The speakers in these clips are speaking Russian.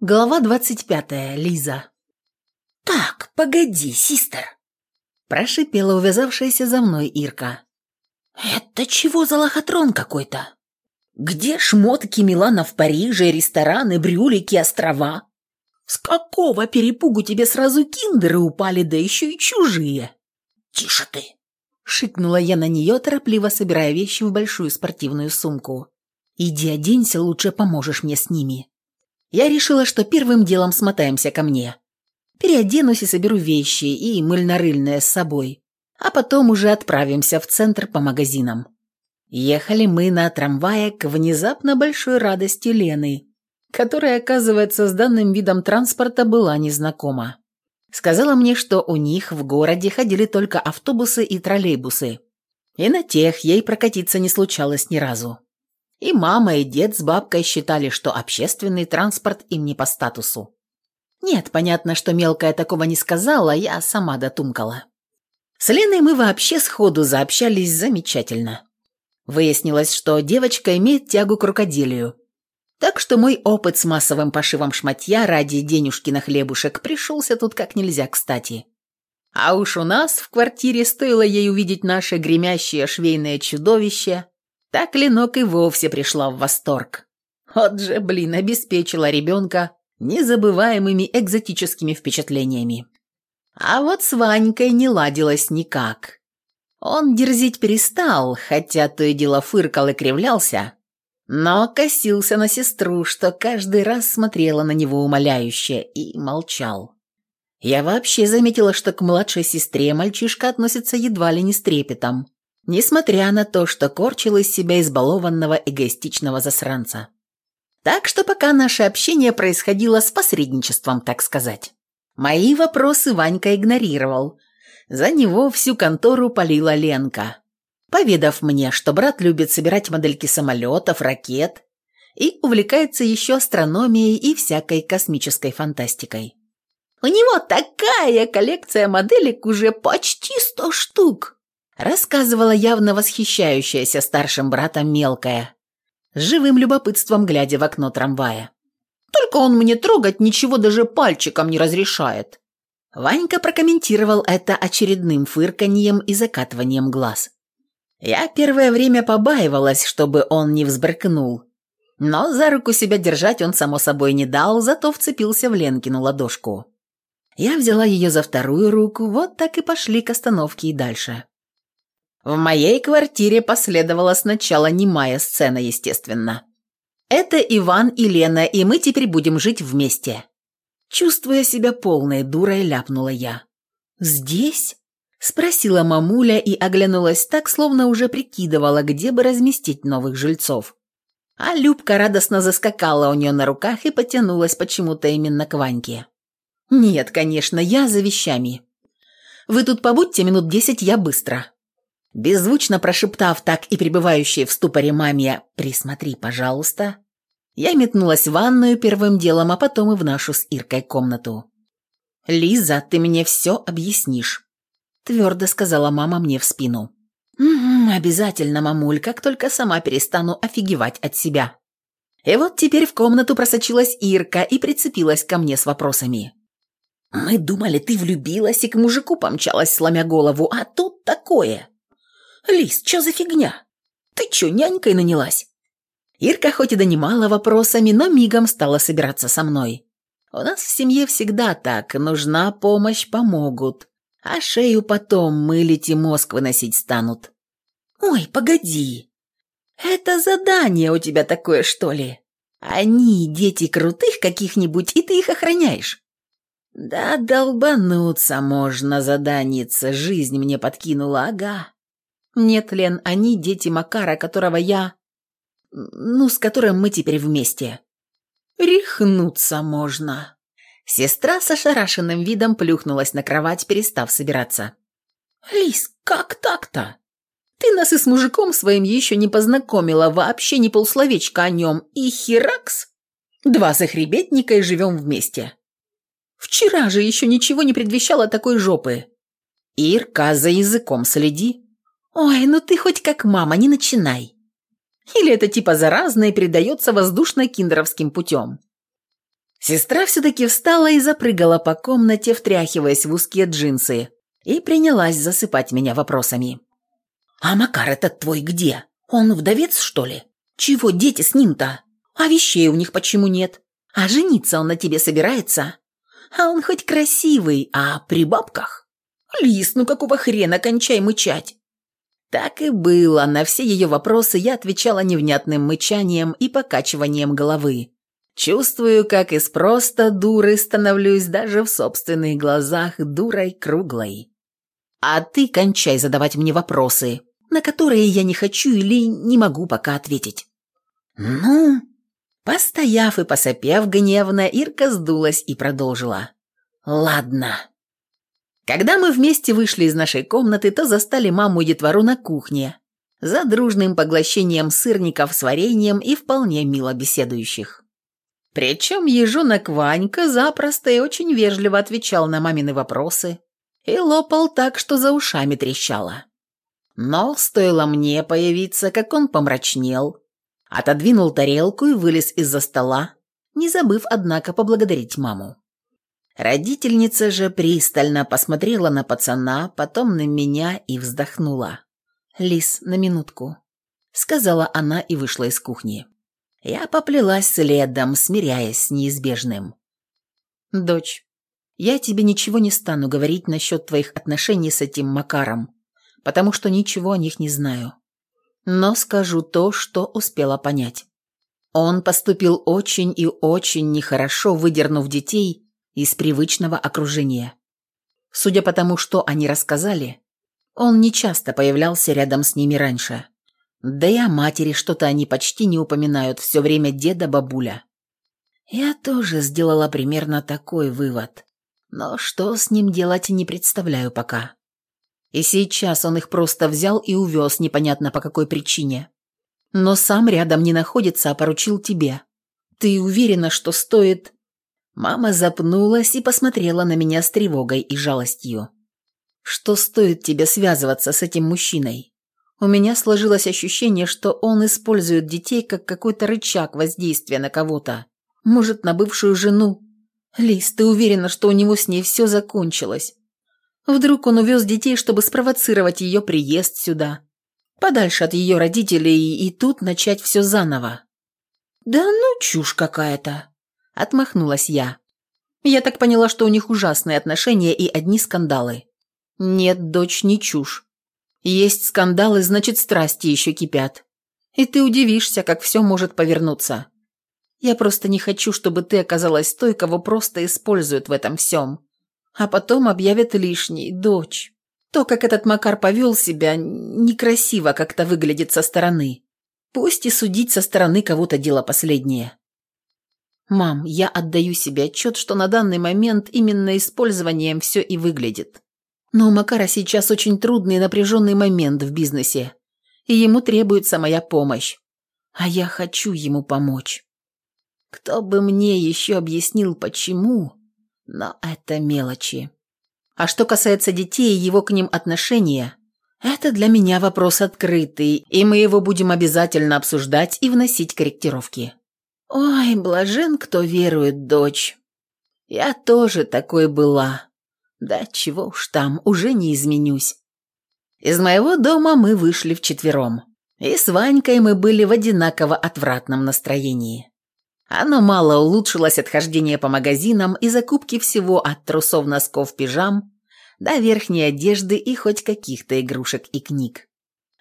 Глава двадцать пятая. Лиза. «Так, погоди, систер!» Прошипела увязавшаяся за мной Ирка. «Это чего за лохотрон какой-то? Где шмотки Милана в Париже, рестораны, брюлики, острова? С какого перепугу тебе сразу киндеры упали, да еще и чужие?» «Тише ты!» Шикнула я на нее, торопливо собирая вещи в большую спортивную сумку. «Иди оденься, лучше поможешь мне с ними». Я решила, что первым делом смотаемся ко мне. Переоденусь и соберу вещи и мыльно-рыльное с собой, а потом уже отправимся в центр по магазинам. Ехали мы на трамвае к внезапно большой радости Лены, которая, оказывается, с данным видом транспорта была незнакома. Сказала мне, что у них в городе ходили только автобусы и троллейбусы, и на тех ей прокатиться не случалось ни разу. И мама, и дед с бабкой считали, что общественный транспорт им не по статусу. Нет, понятно, что мелкая такого не сказала, я сама дотумкала. С Леной мы вообще сходу заобщались замечательно. Выяснилось, что девочка имеет тягу к рукоделию. Так что мой опыт с массовым пошивом шматья ради денежки на хлебушек пришелся тут как нельзя кстати. А уж у нас в квартире стоило ей увидеть наше гремящее швейное чудовище, так Ленок и вовсе пришла в восторг. Вот же, блин, обеспечила ребенка незабываемыми экзотическими впечатлениями. А вот с Ванькой не ладилось никак. Он дерзить перестал, хотя то и дело фыркал и кривлялся, но косился на сестру, что каждый раз смотрела на него умоляюще и молчал. Я вообще заметила, что к младшей сестре мальчишка относится едва ли не с трепетом несмотря на то, что корчил из себя избалованного эгоистичного засранца. Так что пока наше общение происходило с посредничеством, так сказать. Мои вопросы Ванька игнорировал. За него всю контору полила Ленка, поведав мне, что брат любит собирать модельки самолетов, ракет и увлекается еще астрономией и всякой космической фантастикой. У него такая коллекция моделек уже почти сто штук рассказывала явно восхищающаяся старшим братом мелкая, с живым любопытством глядя в окно трамвая. «Только он мне трогать ничего даже пальчиком не разрешает». Ванька прокомментировал это очередным фырканьем и закатыванием глаз. Я первое время побаивалась, чтобы он не взбрыкнул. Но за руку себя держать он, само собой, не дал, зато вцепился в Ленкину ладошку. Я взяла ее за вторую руку, вот так и пошли к остановке и дальше. В моей квартире последовала сначала немая сцена, естественно. Это Иван и Лена, и мы теперь будем жить вместе. Чувствуя себя полной дурой, ляпнула я. «Здесь?» – спросила мамуля и оглянулась так, словно уже прикидывала, где бы разместить новых жильцов. А Любка радостно заскакала у нее на руках и потянулась почему-то именно к Ваньке. «Нет, конечно, я за вещами. Вы тут побудьте минут десять, я быстро». Беззвучно прошептав так и пребывающей в ступоре маме «Присмотри, пожалуйста», я метнулась в ванную первым делом, а потом и в нашу с Иркой комнату. «Лиза, ты мне все объяснишь», – твердо сказала мама мне в спину. «Угу, обязательно, мамуль, как только сама перестану офигевать от себя». И вот теперь в комнату просочилась Ирка и прицепилась ко мне с вопросами. «Мы думали, ты влюбилась и к мужику помчалась, сломя голову, а тут такое!» «Лис, что за фигня? Ты чё, нянькой нанялась?» Ирка хоть и донимала вопросами, но мигом стала собираться со мной. «У нас в семье всегда так, нужна помощь, помогут, а шею потом мылить и мозг выносить станут». «Ой, погоди! Это задание у тебя такое, что ли? Они дети крутых каких-нибудь, и ты их охраняешь?» «Да долбануться можно, заданица, жизнь мне подкинула, ага. «Нет, Лен, они дети Макара, которого я... Ну, с которым мы теперь вместе». «Рехнуться можно». Сестра с ошарашенным видом плюхнулась на кровать, перестав собираться. «Лис, как так-то? Ты нас и с мужиком своим еще не познакомила, вообще ни полсловечка о нем. И херакс? Два захребетника и живем вместе. Вчера же еще ничего не предвещало такой жопы. Ирка, за языком следи. «Ой, ну ты хоть как мама, не начинай!» Или это типа заразно и передается воздушно-киндеровским путем? Сестра все-таки встала и запрыгала по комнате, втряхиваясь в узкие джинсы, и принялась засыпать меня вопросами. «А Макар этот твой где? Он вдовец, что ли? Чего дети с ним-то? А вещей у них почему нет? А жениться он на тебе собирается? А он хоть красивый, а при бабках? Лис, ну какого хрена, кончай мычать!» Так и было, на все ее вопросы я отвечала невнятным мычанием и покачиванием головы. Чувствую, как из просто дуры становлюсь даже в собственных глазах дурой круглой. А ты кончай задавать мне вопросы, на которые я не хочу или не могу пока ответить. Ну, постояв и посопев гневно, Ирка сдулась и продолжила. Ладно. Когда мы вместе вышли из нашей комнаты, то застали маму и детвору на кухне, за дружным поглощением сырников с вареньем и вполне мило беседующих. Причем ежонок Ванька запросто и очень вежливо отвечал на мамины вопросы и лопал так, что за ушами трещало. Но стоило мне появиться, как он помрачнел, отодвинул тарелку и вылез из-за стола, не забыв, однако, поблагодарить маму. Родительница же пристально посмотрела на пацана, потом на меня и вздохнула. «Лис, на минутку», — сказала она и вышла из кухни. Я поплелась следом, смиряясь с неизбежным. «Дочь, я тебе ничего не стану говорить насчет твоих отношений с этим Макаром, потому что ничего о них не знаю. Но скажу то, что успела понять. Он поступил очень и очень нехорошо, выдернув детей из привычного окружения. Судя по тому, что они рассказали, он нечасто появлялся рядом с ними раньше. Да и о матери что-то они почти не упоминают, все время деда-бабуля. Я тоже сделала примерно такой вывод. Но что с ним делать, не представляю пока. И сейчас он их просто взял и увез, непонятно по какой причине. Но сам рядом не находится, а поручил тебе. Ты уверена, что стоит Мама запнулась и посмотрела на меня с тревогой и жалостью. «Что стоит тебе связываться с этим мужчиной? У меня сложилось ощущение, что он использует детей как какой-то рычаг воздействия на кого-то. Может, на бывшую жену. Лиз, ты уверена, что у него с ней все закончилось? Вдруг он увез детей, чтобы спровоцировать ее приезд сюда, подальше от ее родителей, и тут начать все заново?» «Да ну, чушь какая-то!» Отмахнулась я. Я так поняла, что у них ужасные отношения и одни скандалы. Нет, дочь, не чушь. Есть скандалы, значит, страсти еще кипят. И ты удивишься, как все может повернуться. Я просто не хочу, чтобы ты оказалась той, кого просто используют в этом всем. А потом объявят лишней, дочь. То, как этот Макар повел себя, некрасиво как-то выглядит со стороны. Пусть и судить со стороны кого-то дело последнее. «Мам, я отдаю себе отчет, что на данный момент именно использованием все и выглядит. Но у Макара сейчас очень трудный и напряженный момент в бизнесе, и ему требуется моя помощь. А я хочу ему помочь. Кто бы мне еще объяснил, почему, но это мелочи. А что касается детей и его к ним отношения, это для меня вопрос открытый, и мы его будем обязательно обсуждать и вносить корректировки. «Ой, блажен, кто верует, дочь. Я тоже такой была. Да чего уж там, уже не изменюсь». Из моего дома мы вышли вчетвером. И с Ванькой мы были в одинаково отвратном настроении. Оно мало улучшилось от хождения по магазинам и закупки всего от трусов, носков, пижам до верхней одежды и хоть каких-то игрушек и книг.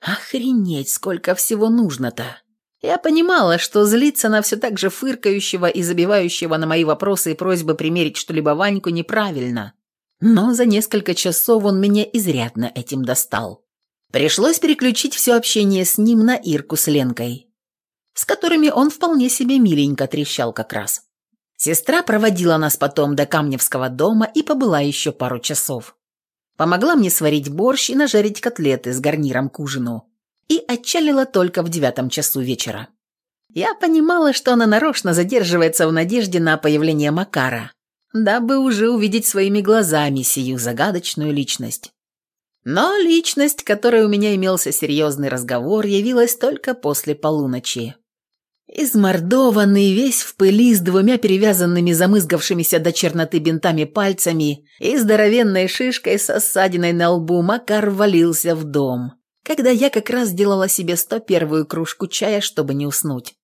Охренеть, сколько всего нужно-то! Я понимала, что злиться на все так же фыркающего и забивающего на мои вопросы и просьбы примерить что-либо Ваньку неправильно. Но за несколько часов он меня изрядно этим достал. Пришлось переключить все общение с ним на Ирку с Ленкой, с которыми он вполне себе миленько трещал как раз. Сестра проводила нас потом до Камневского дома и побыла еще пару часов. Помогла мне сварить борщ и нажарить котлеты с гарниром к ужину и отчалила только в девятом часу вечера. Я понимала, что она нарочно задерживается в надежде на появление Макара, дабы уже увидеть своими глазами сию загадочную личность. Но личность, которой у меня имелся серьезный разговор, явилась только после полуночи. Измордованный, весь в пыли, с двумя перевязанными замызгавшимися до черноты бинтами пальцами и здоровенной шишкой с осадиной на лбу, Макар валился в дом, когда я как раз делала себе сто первую кружку чая, чтобы не уснуть.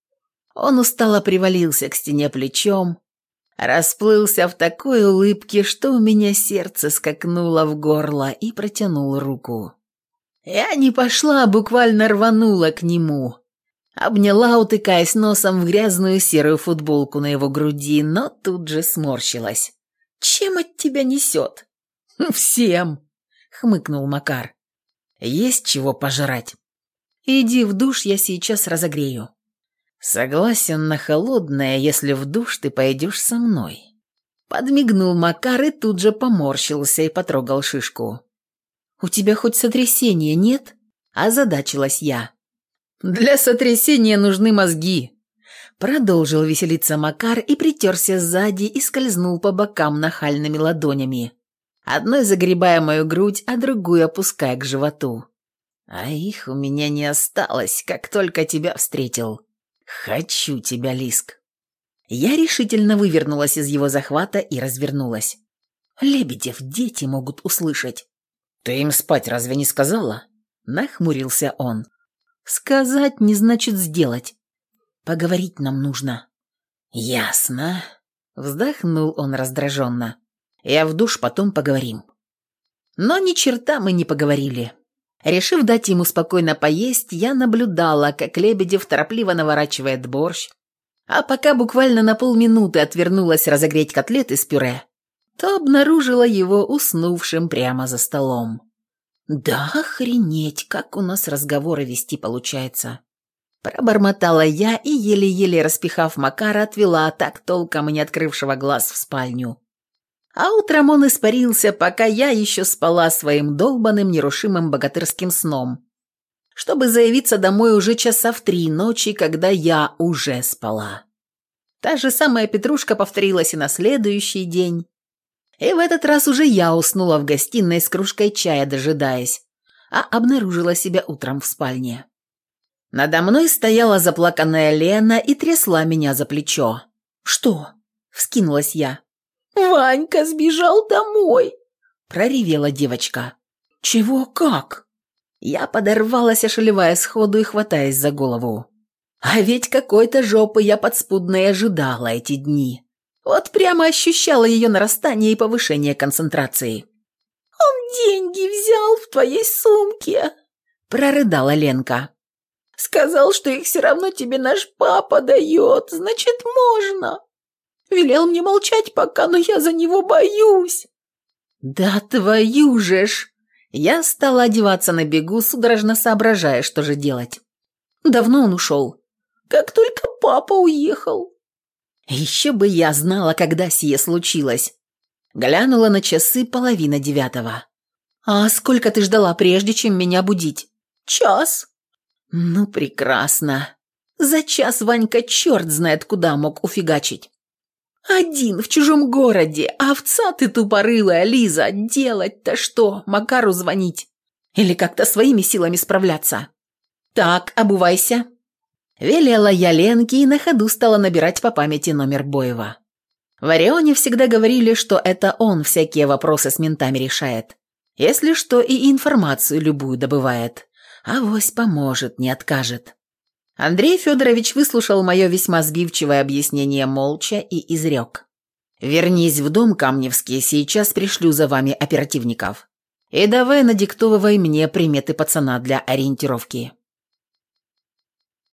Он устало привалился к стене плечом, расплылся в такой улыбке, что у меня сердце скакнуло в горло и протянул руку. Я не пошла, а буквально рванула к нему. Обняла, утыкаясь носом в грязную серую футболку на его груди, но тут же сморщилась. «Чем от тебя несет?» «Всем!» — хмыкнул Макар. «Есть чего пожрать. Иди в душ, я сейчас разогрею». «Согласен на холодное, если в душ ты пойдешь со мной». Подмигнул Макар и тут же поморщился и потрогал шишку. «У тебя хоть сотрясения нет?» – озадачилась я. «Для сотрясения нужны мозги», – продолжил веселиться Макар и притерся сзади и скользнул по бокам нахальными ладонями, одной загребая мою грудь, а другую опуская к животу. «А их у меня не осталось, как только тебя встретил». «Хочу тебя, Лиск!» Я решительно вывернулась из его захвата и развернулась. «Лебедев, дети могут услышать». «Ты им спать разве не сказала?» Нахмурился он. «Сказать не значит сделать. Поговорить нам нужно». «Ясно», — вздохнул он раздраженно. «Я в душ, потом поговорим». Но ни черта мы не поговорили. Решив дать ему спокойно поесть, я наблюдала, как Лебедев торопливо наворачивает борщ, а пока буквально на полминуты отвернулась разогреть котлеты с пюре, то обнаружила его уснувшим прямо за столом. «Да охренеть, как у нас разговоры вести получается!» Пробормотала я и, еле-еле распихав Макара, отвела так толком и не открывшего глаз в спальню. А утром он испарился, пока я еще спала своим долбанным нерушимым богатырским сном, чтобы заявиться домой уже часа в три ночи, когда я уже спала. Та же самая петрушка повторилась и на следующий день. И в этот раз уже я уснула в гостиной с кружкой чая, дожидаясь, а обнаружила себя утром в спальне. Надо мной стояла заплаканная Лена и трясла меня за плечо. «Что?» – вскинулась я. «Ванька сбежал домой!» – проревела девочка. «Чего как?» Я подорвалась, ошалевая сходу и хватаясь за голову. А ведь какой-то жопы я подспудно и ожидала эти дни. Вот прямо ощущала ее нарастание и повышение концентрации. «Он деньги взял в твоей сумке», – прорыдала Ленка. «Сказал, что их все равно тебе наш папа дает, значит, можно». Велел мне молчать пока, но я за него боюсь». «Да твою же ж!» Я стала одеваться на бегу, судорожно соображая, что же делать. Давно он ушел. Как только папа уехал. Еще бы я знала, когда сие случилось. Глянула на часы половина девятого. «А сколько ты ждала, прежде чем меня будить?» «Час». «Ну, прекрасно. За час Ванька черт знает куда мог уфигачить. «Один в чужом городе, овца ты тупорылая, Лиза, делать-то что, Макару звонить? Или как-то своими силами справляться? Так, обувайся». Велела я Ленке и на ходу стала набирать по памяти номер Боева. В Орионе всегда говорили, что это он всякие вопросы с ментами решает. Если что, и информацию любую добывает. Авось поможет, не откажет. Андрей Федорович выслушал мое весьма сбивчивое объяснение молча и изрек. «Вернись в дом, Камневский, сейчас пришлю за вами оперативников. И давай надиктовывай мне приметы пацана для ориентировки».